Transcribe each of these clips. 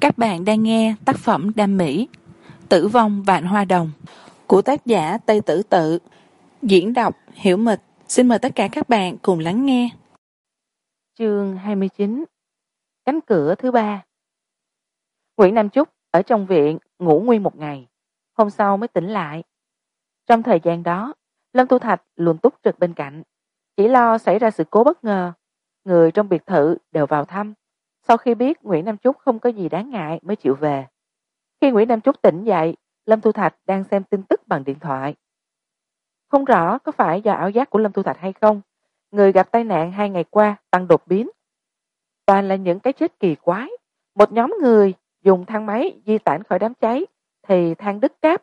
các bạn đang nghe tác phẩm đam mỹ, tử vong vạn hoa đồng, của tác giả tây tử tự. Diễn đọc hiểu mịch. Xin mời tất cả các bạn cùng lắng nghe. Chương hai mươi chín, cánh cửa thứ ba. Nguyễn nam trúc ở trong viện ngủ nguyên một ngày, hôm sau mới tỉnh lại. Trong thời gian đó, lâm tu thạch luôn túc trực bên cạnh, chỉ lo xảy ra sự cố bất ngờ, người trong biệt thự đều vào thăm sau khi biết nguyễn nam trúc không có gì đáng ngại, mới chịu về. Khi nguyễn nam trúc tỉnh dậy, lâm thu thạch đang xem tin tức bằng điện thoại. Không rõ có phải do ảo giác của lâm thu thạch hay không, người gặp tai nạn hai ngày qua tăng đột biến. Toàn là những cái chết kỳ quái. Một nhóm người dùng thang máy di tản khỏi đám cháy, thì thang đứt cáp.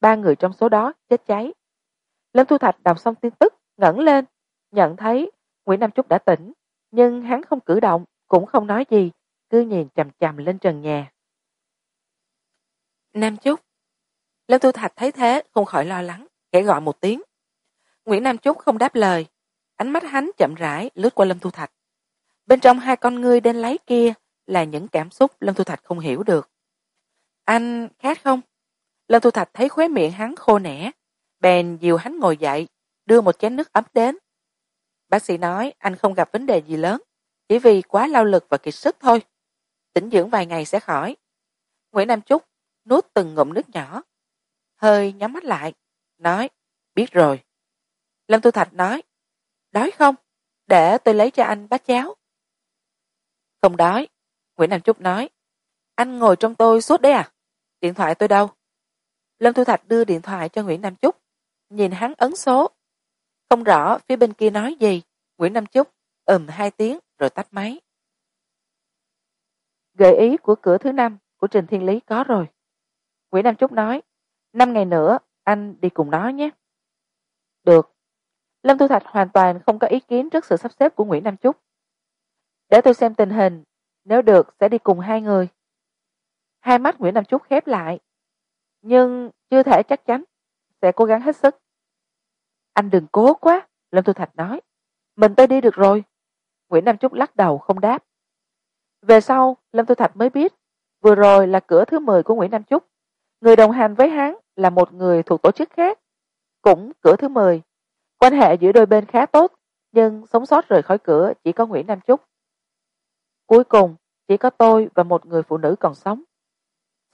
Ba người trong số đó chết cháy. Lâm thu thạch đọc xong tin tức, ngẩng lên, nhận thấy nguyễn nam trúc đã tỉnh, nhưng hắn không cử động cũng không nói gì, cứ nhìn chằm chằm lên trần nhà. Nam chúc. Lâm tu thạch thấy thế, không khỏi lo lắng, khẽ gọi một tiếng. Nguyễn nam chúc không đáp lời. Ánh mắt hắn chậm rãi lướt qua lâm thu thạch. Bên trong hai con ngươi đen lấy kia là những cảm xúc lâm thu thạch không hiểu được. Anh khát không? Lâm thu thạch thấy khóe miệng hắn khô nẻ, bèn dìu hắn ngồi dậy, đưa một chén nước ấm đến. Bác sĩ nói, anh không gặp vấn đề gì lớn chỉ vì quá lao lực và kiệt sức thôi. Tĩnh dưỡng vài ngày sẽ khỏi. Nguyễn nam Chúc nuốt từng ngụm nước nhỏ. Hơi nhắm mắt lại, nói, biết rồi. Lâm tu thạch nói, đói không? Để tôi lấy cho anh bát cháo. Không đói, nguyễn nam trúc nói, anh ngồi trong tôi suốt đấy à? Điện thoại tôi đâu? Lâm tu thạch đưa điện thoại cho nguyễn nam trúc nhìn hắn ấn số. Không rõ phía bên kia nói gì, nguyễn nam trúc ừm hai tiếng rồi tắt máy. Gợi ý của cửa thứ năm của trình thiên lý có rồi. Nguyễn nam trúc nói, năm ngày nữa, anh đi cùng nó nhé. Được. Lâm thu thạch hoàn toàn không có ý kiến trước sự sắp xếp của nguyễn nam trúc để tôi xem tình hình, nếu được sẽ đi cùng hai người. Hai mắt nguyễn nam trúc khép lại. Nhưng chưa thể chắc chắn, sẽ cố gắng hết sức. Anh đừng cố quá, lâm thu thạch nói. Mình tôi đi được rồi nguyễn nam trúc lắc đầu không đáp. Về sau, lâm thu thạch mới biết, vừa rồi là cửa thứ mười của nguyễn nam trúc. Người đồng hành với hắn là một người thuộc tổ chức khác, cũng cửa thứ mười. Quan hệ giữa đôi bên khá tốt, nhưng sống sót rời khỏi cửa chỉ có nguyễn nam trúc. Cuối cùng, chỉ có tôi và một người phụ nữ còn sống.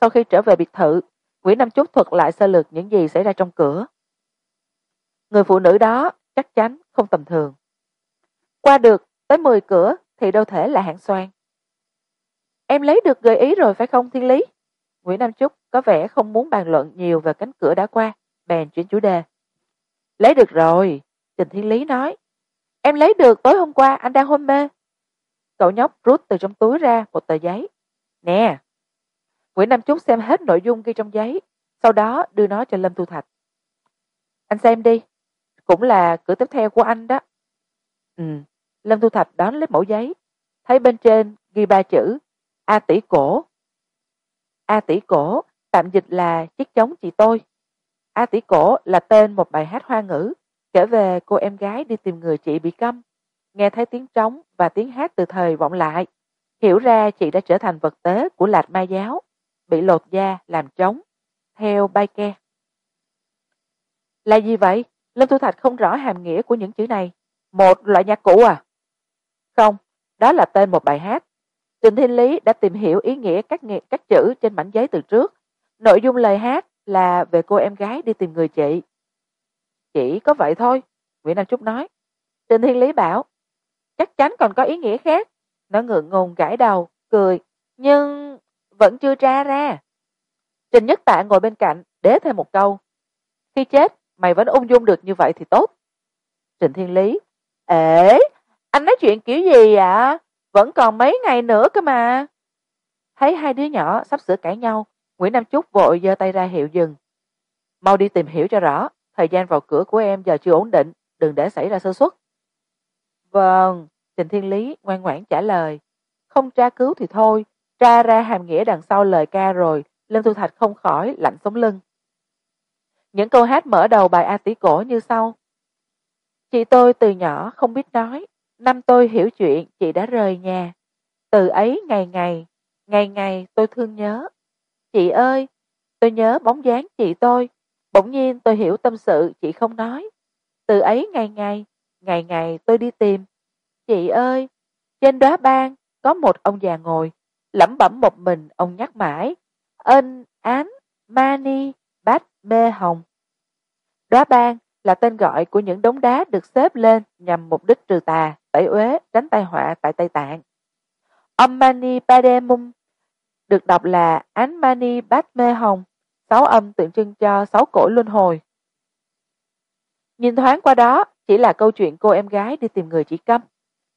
Sau khi trở về biệt thự, nguyễn nam trúc thuật lại sơ lược những gì xảy ra trong cửa. Người phụ nữ đó chắc chắn không tầm thường. Qua được tới mười cửa thì đâu thể là hạng xoan. Em lấy được gợi ý rồi phải không, thiên lý? Nguyễn nam Chúc có vẻ không muốn bàn luận nhiều về cánh cửa đã qua, bèn chuyển chủ đề. Lấy được rồi, trình thiên lý nói. Em lấy được tối hôm qua, anh đang hôn mê. Cậu nhóc rút từ trong túi ra một tờ giấy. Nè, nguyễn nam Chúc xem hết nội dung ghi trong giấy, sau đó đưa nó cho lâm thu thạch. Anh xem đi, cũng là cửa tiếp theo của anh đó. Ừ lâm thu thạch đón lấy mẫu giấy. Thấy bên trên ghi ba chữ, a tỷ cổ. A tỷ cổ, tạm dịch là chiếc trống chị tôi. A tỷ cổ là tên một bài hát hoa ngữ. Kể về cô em gái đi tìm người chị bị câm. Nghe thấy tiếng trống và tiếng hát từ thời vọng lại, hiểu ra chị đã trở thành vật tế của lạt ma giáo, bị lột da làm trống, theo bay ke. Là gì vậy? Lâm thu thạch không rõ hàm nghĩa của những chữ này. Một loại nhạc cụ à? Không đó là tên một bài hát. Trình thiên lý đã tìm hiểu ý nghĩa các nghĩa các chữ trên mảnh giấy từ trước. Nội dung lời hát là về cô em gái đi tìm người chị. Chỉ có vậy thôi, nguyễn nam trúc nói. Trình thiên lý bảo, chắc chắn còn có ý nghĩa khác. Nó ngượng ngùng gãi đầu, cười, nhưng vẫn chưa tra ra. Trình nhất tạ ngồi bên cạnh, đế thêm một câu, khi chết, mày vẫn ung dung được như vậy thì tốt. Trình thiên lý ể anh nói chuyện kiểu gì ạ? Vẫn còn mấy ngày nữa cơ mà. Thấy hai đứa nhỏ sắp sửa cãi nhau, nguyễn nam chúc vội giơ tay ra hiệu dừng. Mau đi tìm hiểu cho rõ, thời gian vào cửa của em giờ chưa ổn định, đừng để xảy ra sơ xuất vâng trình thiên lý ngoan ngoãn trả lời. Không tra cứu thì thôi, tra ra hàm nghĩa đằng sau lời ca rồi, lâm thu thạch không khỏi lạnh sống lưng. Những câu hát mở đầu bài a tỷ cổ như sau. Chị tôi từ nhỏ không biết nói năm tôi hiểu chuyện, chị đã rời nhà. Từ ấy ngày ngày ngày ngày tôi thương nhớ. Chị ơi, tôi nhớ bóng dáng chị tôi. Bỗng nhiên tôi hiểu tâm sự, chị không nói. Từ ấy ngày ngày ngày ngày tôi đi tìm. Chị ơi, trên đóa ban có một ông già ngồi, lẩm bẩm một mình ông nhắc mãi. Ân, án, mani, bát mê hồng. Đóa ban là tên gọi của những đống đá được xếp lên nhằm mục đích trừ tà tẩy uế, tránh tai họa tại tây tạng. Om mani pademum được đọc là án mani Padme hồng, sáu âm tượng trưng cho sáu cõi luân hồi. Nhìn thoáng qua đó, chỉ là câu chuyện cô em gái đi tìm người chỉ câm.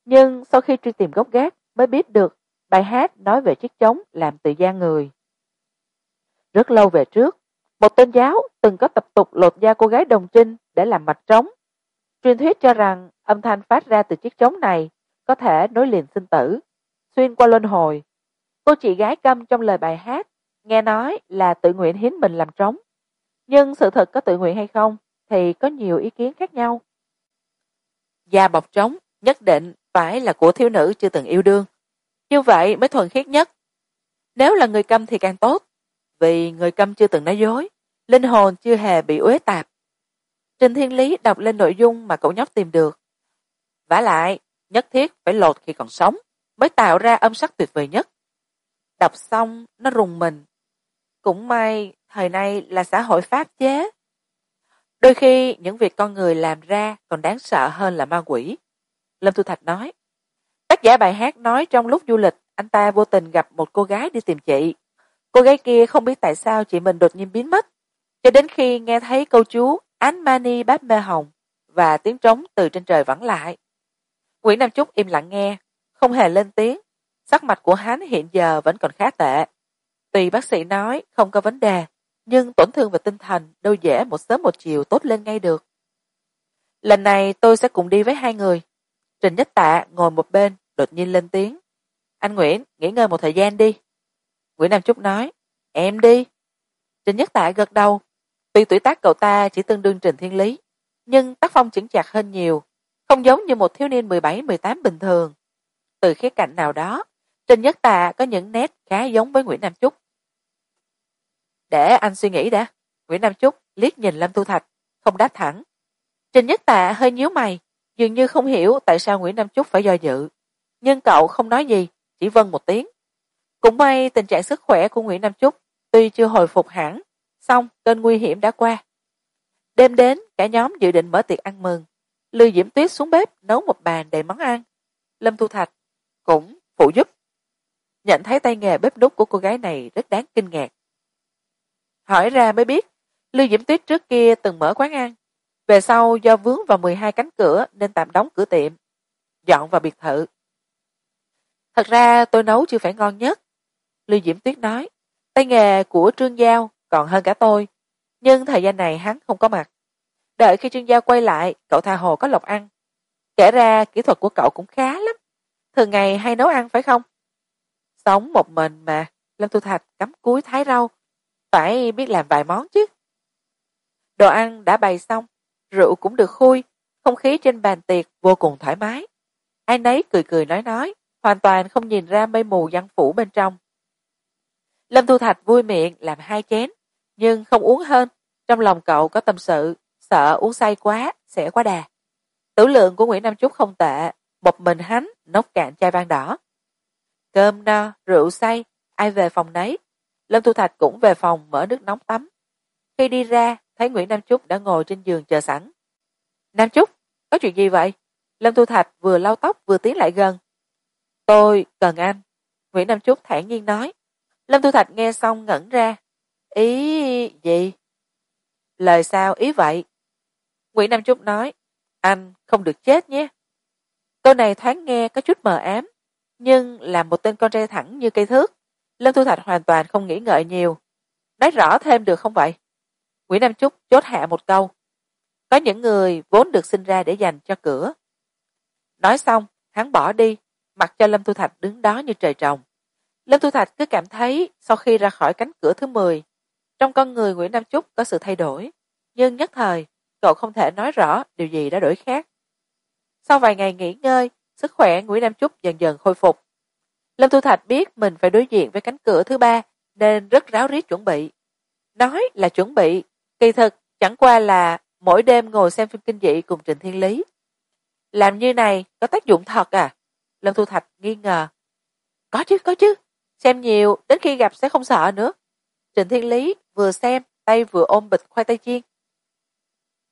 Nhưng sau khi truy tìm gốc gác, mới biết được bài hát nói về chiếc trống làm từ da người. Rất lâu về trước, một tôn giáo từng có tập tục lột da cô gái đồng trinh để làm mạch trống truyền thuyết cho rằng âm thanh phát ra từ chiếc trống này có thể nối liền sinh tử. Xuyên qua luân hồi, cô chị gái câm trong lời bài hát nghe nói là tự nguyện hiến mình làm trống. Nhưng sự thật có tự nguyện hay không thì có nhiều ý kiến khác nhau. Da bọc trống nhất định phải là của thiếu nữ chưa từng yêu đương. Như vậy mới thuần khiết nhất. Nếu là người câm thì càng tốt, vì người câm chưa từng nói dối, linh hồn chưa hề bị uế tạp trình thiên lý đọc lên nội dung mà cậu nhóc tìm được. Vả lại, nhất thiết phải lột khi còn sống, mới tạo ra âm sắc tuyệt vời nhất. Đọc xong, nó rùng mình. Cũng may, thời nay là xã hội pháp chế. Đôi khi, những việc con người làm ra còn đáng sợ hơn là ma quỷ. Lâm thu thạch nói, tác giả bài hát nói trong lúc du lịch, anh ta vô tình gặp một cô gái đi tìm chị. Cô gái kia không biết tại sao chị mình đột nhiên biến mất. Cho đến khi nghe thấy câu chú ánh mani bát mê hồng và tiếng trống từ trên trời vẳng lại. Nguyễn nam trúc im lặng nghe, không hề lên tiếng. Sắc mặt của hắn hiện giờ vẫn còn khá tệ. Tuy bác sĩ nói không có vấn đề, nhưng tổn thương về tinh thần đâu dễ một sớm một chiều tốt lên ngay được. Lần này tôi sẽ cùng đi với hai người. Trình nhất tạ ngồi một bên, đột nhiên lên tiếng. Anh nguyễn, nghỉ ngơi một thời gian đi. Nguyễn nam trúc nói, em đi. Trình nhất tạ gật đầu tuy tuổi tác cậu ta chỉ tương đương trình thiên lý, nhưng tác phong chững chạc hơn nhiều, không giống như một thiếu niên mười bảy, mười tám bình thường. Từ khía cạnh nào đó trình nhất tạ có những nét khá giống với nguyễn nam trúc để anh suy nghĩ đã, nguyễn nam trúc liếc nhìn lâm thu thạch, không đáp thẳng. Trình nhất tạ hơi nhíu mày, dường như không hiểu tại sao nguyễn nam trúc phải do dự. Nhưng cậu không nói gì, chỉ vâng một tiếng. Cũng may tình trạng sức khỏe của nguyễn nam trúc tuy chưa hồi phục hẳn xong cơn nguy hiểm đã qua. Đêm đến, cả nhóm dự định mở tiệc ăn mừng. Lưu diễm tuyết xuống bếp nấu một bàn đầy món ăn. Lâm thu thạch cũng phụ giúp. Nhận thấy tay nghề bếp nút của cô gái này rất đáng kinh ngạc. Hỏi ra mới biết, lưu diễm tuyết trước kia từng mở quán ăn. Về sau do vướng vào mười hai cánh cửa nên tạm đóng cửa tiệm. Dọn vào biệt thự. Thật ra tôi nấu chưa phải ngon nhất. Lưu diễm tuyết nói, tay nghề của trương giao còn hơn cả tôi. Nhưng thời gian này hắn không có mặt. Đợi khi chuyên gia quay lại, cậu tha hồ có lộc ăn. Kể ra kỹ thuật của cậu cũng khá lắm. Thường ngày hay nấu ăn phải không? Sống một mình mà, lâm thu thạch cắm cúi thái rau. Phải biết làm vài món chứ. Đồ ăn đã bày xong, rượu cũng được khui, không khí trên bàn tiệc vô cùng thoải mái. Ai nấy cười cười nói nói, hoàn toàn không nhìn ra mây mù văn phủ bên trong. Lâm thu thạch vui miệng làm hai chén nhưng không uống hơn. Trong lòng cậu có tâm sự, sợ uống say quá, sẽ quá đà. Tử lượng của nguyễn nam trúc không tệ. Một mình hắn nốc cạn chai vang đỏ. Cơm no, rượu say, ai về phòng nấy. Lâm thu thạch cũng về phòng mở nước nóng tắm. Khi đi ra, thấy nguyễn nam trúc đã ngồi trên giường chờ sẵn. Nam trúc có chuyện gì vậy? Lâm thu thạch vừa lau tóc, vừa tiến lại gần. Tôi cần anh. Nguyễn nam trúc thản nhiên nói. Lâm thu thạch nghe xong ngẩn ra ý gì? Lời sao ý vậy? Nguyễn nam trúc nói, anh không được chết nhé. Câu này thoáng nghe có chút mờ ám, nhưng là một tên con trai thẳng như cây thước. Lâm thu thạch hoàn toàn không nghĩ ngợi nhiều. Nói rõ thêm được không vậy? Nguyễn nam trúc chốt hạ một câu. Có những người vốn được sinh ra để dành cho cửa. Nói xong, hắn bỏ đi, mặc cho lâm thu thạch đứng đó như trời trồng. Lâm thu thạch cứ cảm thấy sau khi ra khỏi cánh cửa thứ mười trong con người nguyễn nam trúc có sự thay đổi, nhưng nhất thời, cậu không thể nói rõ điều gì đã đổi khác. Sau vài ngày nghỉ ngơi, sức khỏe nguyễn nam trúc dần dần khôi phục. Lâm thu thạch biết mình phải đối diện với cánh cửa thứ ba, nên rất ráo riết chuẩn bị. Nói là chuẩn bị, kỳ thực chẳng qua là mỗi đêm ngồi xem phim kinh dị cùng trịnh thiên lý. Làm như này có tác dụng thật à? Lâm thu thạch nghi ngờ. Có chứ có chứ. Xem nhiều, đến khi gặp sẽ không sợ nữa trịnh thiên lý vừa xem, tay vừa ôm bịch khoai tây chiên.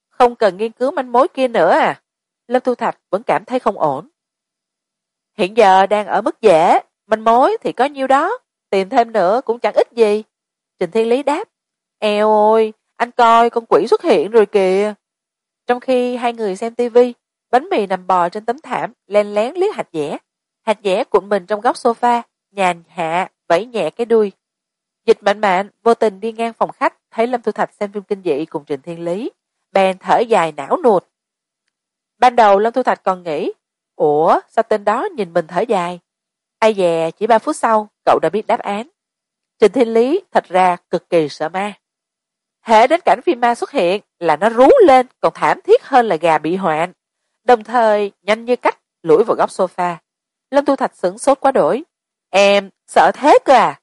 Không cần nghiên cứu manh mối kia nữa à? Lâm thu thạch vẫn cảm thấy không ổn. Hiện giờ đang ở mức dễ, manh mối thì có nhiêu đó, tìm thêm nữa cũng chẳng ít gì. Trịnh thiên lý đáp, eo ôi anh coi con quỷ xuất hiện rồi kìa. Trong khi hai người xem tivi bánh mì nằm bò trên tấm thảm, len lén liếc hạt dẻ. Hạt dẻ cuộn mình trong góc sofa, nhàn hạ vẫy nhẹ cái đuôi dịch mạnh mạn vô tình đi ngang phòng khách, thấy lâm thu thạch xem phim kinh dị cùng trịnh thiên lý. Bèn thở dài não nuột. Ban đầu lâm thu thạch còn nghĩ, ủa, sao tên đó nhìn mình thở dài? Ai dè, chỉ ba phút sau, cậu đã biết đáp án. Trình thiên lý thật ra cực kỳ sợ ma. Hễ đến cảnh phim ma xuất hiện là nó rú lên, còn thảm thiết hơn là gà bị hoạn. Đồng thời, nhanh như cách lủi vào góc sofa. Lâm thu thạch sửng sốt quá đổi em, sợ thế cơ à?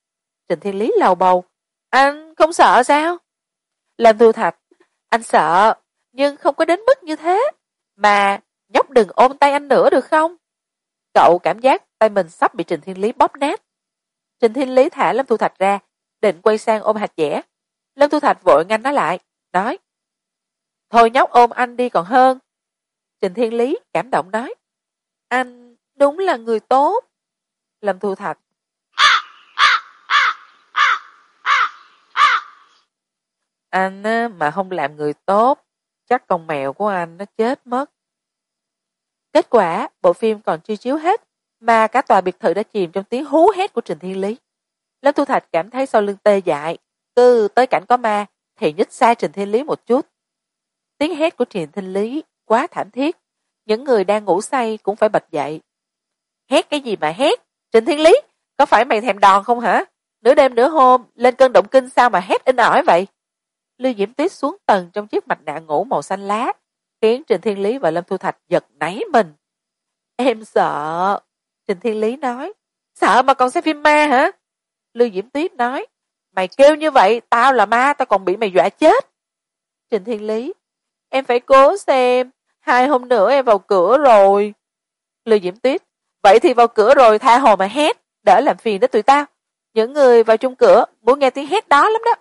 Trình thiên lý lầu bầu. Anh không sợ sao? Lâm thu thạch, anh sợ, nhưng không có đến mức như thế. Mà nhóc đừng ôm tay anh nữa được không? Cậu cảm giác tay mình sắp bị trình thiên lý bóp nát. Trình thiên lý thả lâm thu thạch ra, định quay sang ôm hạt dẻ. Lâm thu thạch vội ngăn nó lại, nói, thôi nhóc ôm anh đi còn hơn. Trình thiên lý cảm động nói, anh đúng là người tốt. Lâm thu thạch anh mà không làm người tốt, chắc con mèo của anh nó chết mất. Kết quả, bộ phim còn chưa chiếu hết, mà cả tòa biệt thự đã chìm trong tiếng hú hét của trình thiên lý. Lâm thu thạch cảm thấy sau lưng tê dại, cứ tới cảnh có ma thì nhích xa trình thiên lý một chút. Tiếng hét của trình thiên lý quá thảm thiết, những người đang ngủ say cũng phải bật dậy. Hét cái gì mà hét? Trình thiên lý, có phải mày thèm đòn không hả? Nửa đêm nửa hôm, lên cơn động kinh sao mà hét in ỏi vậy? Lưu diễm tuyết xuống tầng trong chiếc mặt nạ ngủ màu xanh lá, khiến trình thiên lý và lâm thu thạch giật nảy mình. Em sợ, trình thiên lý nói. Sợ mà còn xem phim ma hả? Lưu diễm tuyết nói. Mày kêu như vậy, tao là ma, tao còn bị mày dọa chết. Trình thiên lý, em phải cố xem. Hai hôm nữa em vào cửa rồi. Lưu diễm tuyết, vậy thì vào cửa rồi, tha hồ mà hét. Đỡ làm phiền đến tụi tao. Những người vào chung cửa muốn nghe tiếng hét đó lắm đó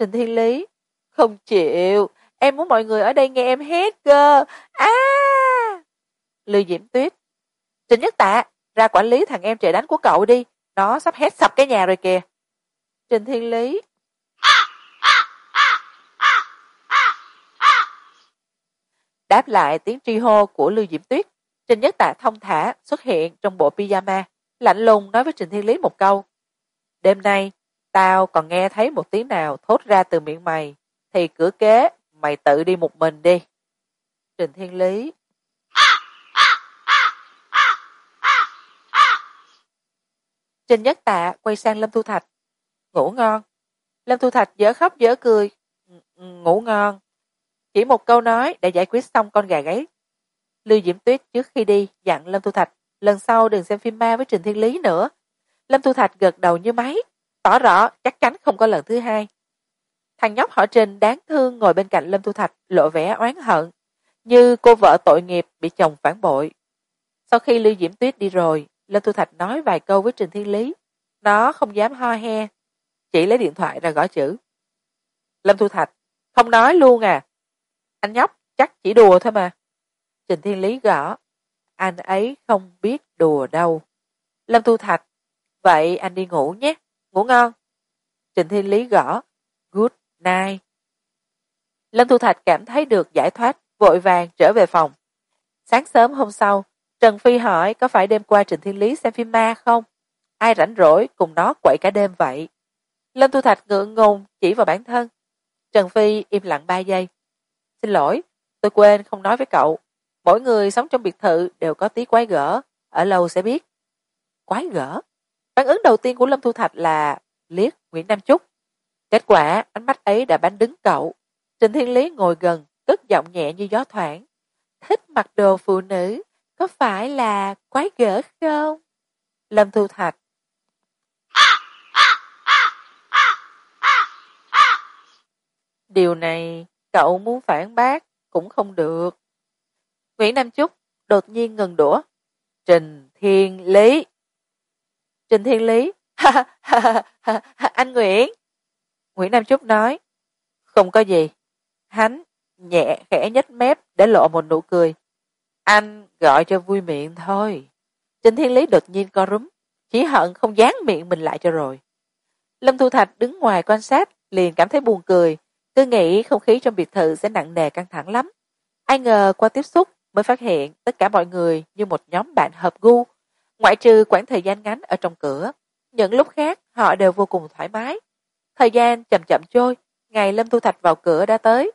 trình thiên lý. Không chịu. Em muốn mọi người ở đây nghe em hét cơ. A! À! lưu diễm tuyết. Trình nhất tạ, ra quản lý thằng em trẻ đánh của cậu đi. Nó sắp hét sập cái nhà rồi kìa. Trình thiên lý. Đáp lại tiếng tri hô của lưu diễm tuyết, trình nhất tạ thông thả xuất hiện trong bộ pyjama, lạnh lùng nói với trình thiên lý một câu. Đêm nay tao còn nghe thấy một tiếng nào thốt ra từ miệng mày. Thì cửa kế, mày tự đi một mình đi. Trình thiên lý. Trình nhất tạ quay sang lâm thu thạch. Ngủ ngon. Lâm thu thạch dở khóc dở cười. Ừ, ngủ ngon. Chỉ một câu nói đã giải quyết xong con gà gáy. Lưu diễm tuyết trước khi đi dặn lâm thu thạch lần sau đừng xem phim ma với trình thiên lý nữa. Lâm thu thạch gật đầu như máy tỏ rõ chắc chắn không có lần thứ hai. Thằng nhóc họ trình đáng thương ngồi bên cạnh lâm thu thạch lộ vẻ oán hận, như cô vợ tội nghiệp bị chồng phản bội. Sau khi lưu diễm tuyết đi rồi, lâm thu thạch nói vài câu với trình thiên lý. Nó không dám ho he, chỉ lấy điện thoại ra gõ chữ. Lâm thu thạch, không nói luôn à. Anh nhóc, chắc chỉ đùa thôi mà. Trình thiên lý gõ. Anh ấy không biết đùa đâu. Lâm thu thạch, vậy anh đi ngủ nhé ngủ ngon. Trịnh thiên lý gõ. Good night. Lâm thu thạch cảm thấy được giải thoát, vội vàng trở về phòng. Sáng sớm hôm sau, trần phi hỏi có phải đêm qua Trịnh thiên lý xem phim ma không? Ai rảnh rỗi cùng nó quậy cả đêm vậy? Lâm thu thạch ngượng ngùng chỉ vào bản thân. Trần phi im lặng ba giây. Xin lỗi, tôi quên không nói với cậu. Mỗi người sống trong biệt thự đều có tí quái gở, ở lâu sẽ biết. Quái gở? Phản ứng đầu tiên của lâm thu thạch là liếc nguyễn nam Chúc. kết quả, ánh mắt ấy đã bắn đứng cậu. Trình thiên lý ngồi gần, cất giọng nhẹ như gió thoảng. Thích mặc đồ phụ nữ, có phải là quái gở không? Lâm thu thạch. Điều này cậu muốn phản bác cũng không được. Nguyễn nam chúc đột nhiên ngừng đũa. Trình thiên lý trình thiên lý. Anh nguyễn. Nguyễn nam chúc nói, không có gì. Hắn nhẹ khẽ nhếch mép để lộ một nụ cười. Anh gọi cho vui miệng thôi. Trình thiên lý đột nhiên co rúm, chỉ hận không dán miệng mình lại cho rồi. Lâm thu thạch đứng ngoài quan sát, liền cảm thấy buồn cười. Cứ nghĩ không khí trong biệt thự sẽ nặng nề căng thẳng lắm. Ai ngờ qua tiếp xúc mới phát hiện tất cả mọi người như một nhóm bạn hợp gu ngoại trừ quãng thời gian ngắn ở trong cửa, những lúc khác họ đều vô cùng thoải mái. Thời gian chậm chậm trôi, ngày lâm thu thạch vào cửa đã tới.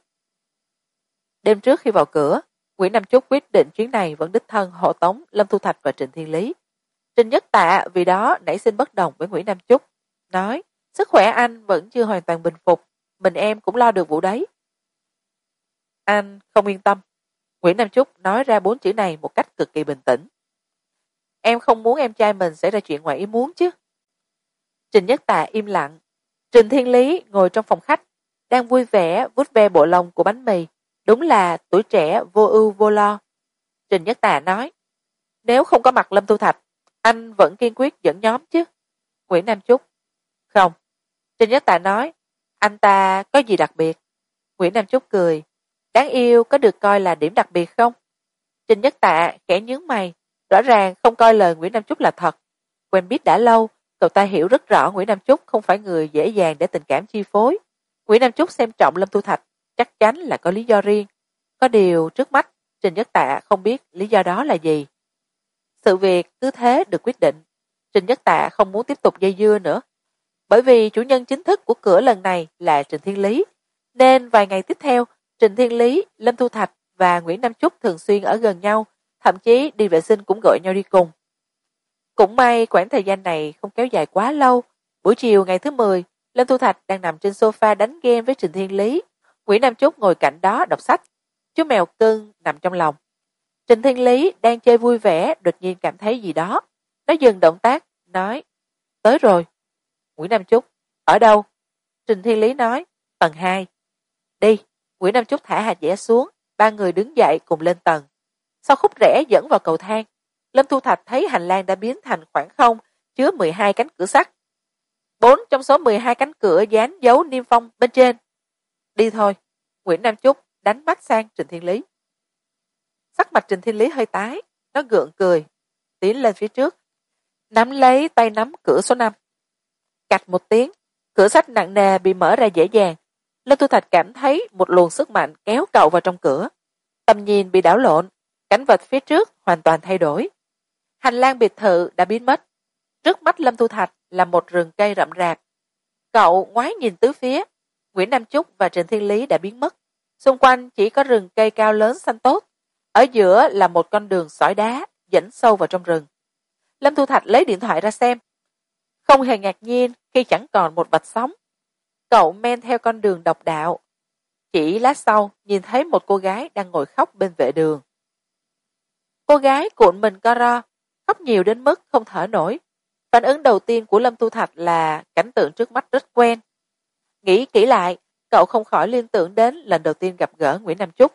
Đêm trước khi vào cửa, nguyễn nam chúc quyết định chuyến này vẫn đích thân hộ tống lâm thu thạch và trịnh thiên lý. Trình nhất tạ vì đó nảy sinh bất đồng với nguyễn nam chúc, nói, sức khỏe anh vẫn chưa hoàn toàn bình phục, mình em cũng lo được vụ đấy. Anh không yên tâm, nguyễn nam chúc nói ra bốn chữ này một cách cực kỳ bình tĩnh em không muốn em trai mình xảy ra chuyện ngoài ý muốn chứ. Trình nhất Tà im lặng. Trình thiên lý ngồi trong phòng khách, đang vui vẻ vút ve bộ lông của bánh mì. Đúng là tuổi trẻ vô ưu vô lo. Trình nhất Tà nói, nếu không có mặt lâm tu thạch, anh vẫn kiên quyết dẫn nhóm chứ. Nguyễn nam chúc, không. Trình nhất Tà nói, anh ta có gì đặc biệt? Nguyễn nam chúc cười, đáng yêu có được coi là điểm đặc biệt không? Trình nhất tạ kẻ nhướng mày rõ ràng không coi lời nguyễn nam chúc là thật. Quen biết đã lâu, cậu ta hiểu rất rõ nguyễn nam chúc không phải người dễ dàng để tình cảm chi phối. Nguyễn nam chúc xem trọng lâm thu thạch, chắc chắn là có lý do riêng. Có điều trước mắt, trình nhất tạ không biết lý do đó là gì. Sự việc cứ thế được quyết định. Trình nhất tạ không muốn tiếp tục dây dưa nữa. Bởi vì chủ nhân chính thức của cửa lần này là trình thiên lý. Nên vài ngày tiếp theo, trình thiên lý, lâm thu thạch và nguyễn nam Chúc thường xuyên ở gần nhau thậm chí đi vệ sinh cũng gọi nhau đi cùng. Cũng may khoảng thời gian này không kéo dài quá lâu, buổi chiều ngày thứ mười, lâm thu thạch đang nằm trên sofa đánh game với trình thiên lý. Nguyễn nam trúc ngồi cạnh đó đọc sách. Chú mèo cưng nằm trong lòng. Trình thiên lý đang chơi vui vẻ, đột nhiên cảm thấy gì đó. Nó dừng động tác, nói, tới rồi. Nguyễn nam trúc ở đâu? Trình thiên lý nói, tầng hai. Đi. Nguyễn nam trúc thả hạt dẻ xuống, ba người đứng dậy cùng lên tầng sau khúc rẽ dẫn vào cầu thang, lâm thu thạch thấy hành lang đã biến thành khoảng không, chứa mười hai cánh cửa sắt. Bốn trong số mười hai cánh cửa dán dấu niêm phong bên trên. Đi thôi, nguyễn nam Chúc đánh mắt sang trình thiên lý. Sắc mặt trình thiên lý hơi tái, nó gượng cười, tiến lên phía trước. Nắm lấy tay nắm cửa số năm. Cạch một tiếng, cửa sách nặng nề bị mở ra dễ dàng. Lâm thu thạch cảm thấy một luồng sức mạnh kéo cậu vào trong cửa. Tầm nhìn bị đảo lộn cảnh vật phía trước hoàn toàn thay đổi. Hành lang biệt thự đã biến mất. Trước mắt lâm thu thạch là một rừng cây rậm rạp. Cậu ngoái nhìn tứ phía. Nguyễn nam trúc và trịnh thiên lý đã biến mất. Xung quanh chỉ có rừng cây cao lớn xanh tốt. Ở giữa là một con đường sỏi đá dẫn sâu vào trong rừng. Lâm thu thạch lấy điện thoại ra xem. Không hề ngạc nhiên khi chẳng còn một vạch sóng. Cậu men theo con đường độc đạo. Chỉ lát sau, nhìn thấy một cô gái đang ngồi khóc bên vệ đường cô gái cuộn mình co ro, khóc nhiều đến mức không thở nổi. Phản ứng đầu tiên của lâm tu thạch là cảnh tượng trước mắt rất quen. Nghĩ kỹ lại, cậu không khỏi liên tưởng đến lần đầu tiên gặp gỡ nguyễn nam trúc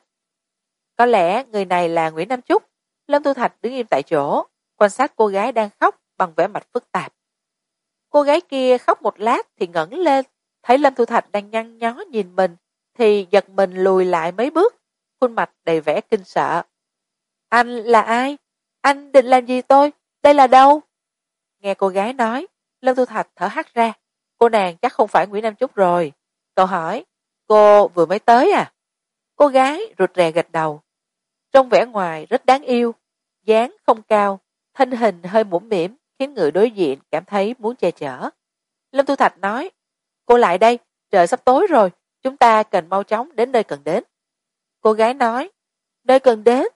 có lẽ người này là nguyễn nam trúc lâm tu thạch đứng im tại chỗ, quan sát cô gái đang khóc bằng vẻ mặt phức tạp. Cô gái kia khóc một lát thì ngẩng lên, thấy lâm thu thạch đang nhăn nhó nhìn mình, thì giật mình lùi lại mấy bước, khuôn mặt đầy vẻ kinh sợ anh là ai? Anh định làm gì tôi? Đây là đâu? Nghe cô gái nói, lâm thu thạch thở hắt ra. Cô nàng chắc không phải nguyễn nam trúc rồi. Cậu hỏi, cô vừa mới tới à? Cô gái rụt rè gật đầu. Trong vẻ ngoài rất đáng yêu, dáng không cao, thân hình hơi mũm mỉm khiến người đối diện cảm thấy muốn che chở. Lâm thu thạch nói, cô lại đây, trời sắp tối rồi, chúng ta cần mau chóng đến nơi cần đến. Cô gái nói, nơi cần đến?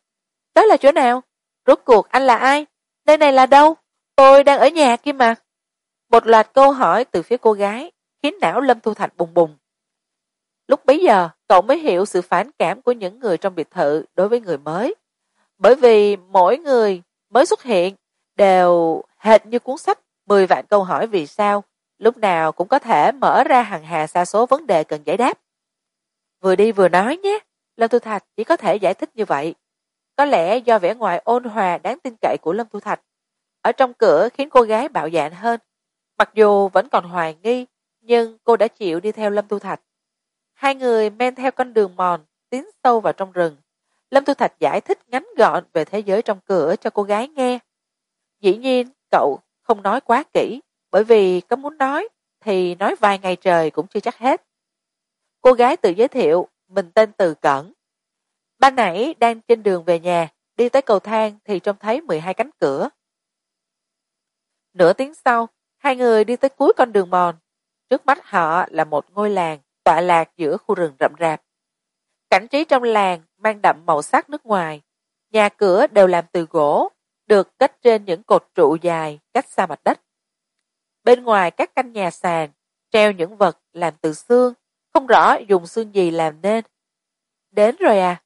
Đó là chỗ nào? Rốt cuộc anh là ai? Nơi này là đâu? Tôi đang ở nhà kia mà. Một loạt câu hỏi từ phía cô gái, khiến não lâm thu thạch bùng bùng. Lúc bấy giờ, cậu mới hiểu sự phản cảm của những người trong biệt thự đối với người mới. Bởi vì mỗi người mới xuất hiện đều hệt như cuốn sách mười vạn câu hỏi vì sao lúc nào cũng có thể mở ra hàng hà xa số vấn đề cần giải đáp. Vừa đi vừa nói nhé, lâm thu thạch chỉ có thể giải thích như vậy có lẽ do vẻ ngoài ôn hòa đáng tin cậy của lâm thu thạch. Ở trong cửa khiến cô gái bạo dạn hơn. Mặc dù vẫn còn hoài nghi, nhưng cô đã chịu đi theo lâm thu thạch. Hai người men theo con đường mòn, tiến sâu vào trong rừng. Lâm thu thạch giải thích ngắn gọn về thế giới trong cửa cho cô gái nghe. Dĩ nhiên, cậu không nói quá kỹ, bởi vì có muốn nói, thì nói vài ngày trời cũng chưa chắc hết. Cô gái tự giới thiệu, mình tên từ cẩn ban nãy đang trên đường về nhà, đi tới cầu thang thì trông thấy mười hai cánh cửa. Nửa tiếng sau, hai người đi tới cuối con đường mòn. Trước mắt họ là một ngôi làng, tọa lạc giữa khu rừng rậm rạp. Cảnh trí trong làng mang đậm màu sắc nước ngoài. Nhà cửa đều làm từ gỗ, được kết trên những cột trụ dài cách xa mặt đất. Bên ngoài các căn nhà sàn, treo những vật làm từ xương, không rõ dùng xương gì làm nên. Đến rồi à?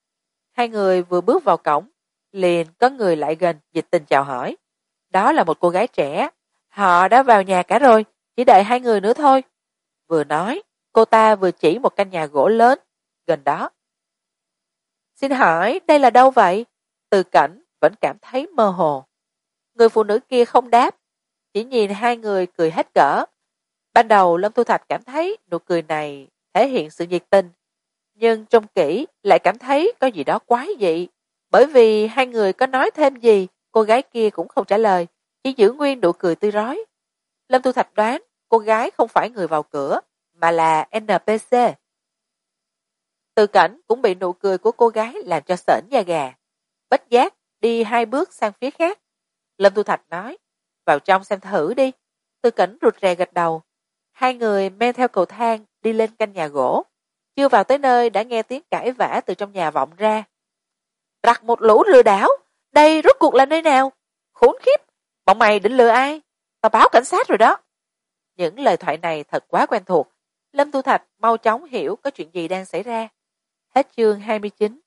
Hai người vừa bước vào cổng, liền có người lại gần dịch tình chào hỏi. Đó là một cô gái trẻ. Họ đã vào nhà cả rồi, chỉ đợi hai người nữa thôi. Vừa nói, cô ta vừa chỉ một căn nhà gỗ lớn gần đó. Xin hỏi, đây là đâu vậy? Từ cảnh vẫn cảm thấy mơ hồ. Người phụ nữ kia không đáp, chỉ nhìn hai người cười hết cỡ. Ban đầu lâm thu thạch cảm thấy nụ cười này thể hiện sự nhiệt tình nhưng trông kỹ lại cảm thấy có gì đó quái dị. Bởi vì hai người có nói thêm gì, cô gái kia cũng không trả lời, chỉ giữ nguyên nụ cười tươi rói. Lâm thu thạch đoán cô gái không phải người vào cửa, mà là npc từ cảnh cũng bị nụ cười của cô gái làm cho sởn da gà. Bất giác đi hai bước sang phía khác. Lâm thu thạch nói, vào trong xem thử đi. Từ cảnh rụt rè gật đầu. Hai người men theo cầu thang đi lên căn nhà gỗ chưa vào tới nơi đã nghe tiếng cãi vã từ trong nhà vọng ra. Rặt một lũ lừa đảo. Đây rốt cuộc là nơi nào? Khốn khiếp bọn mày định lừa ai? Tao báo cảnh sát rồi đó. Những lời thoại này thật quá quen thuộc. Lâm Tu thạch mau chóng hiểu có chuyện gì đang xảy ra. Hết chương hai mươi chín.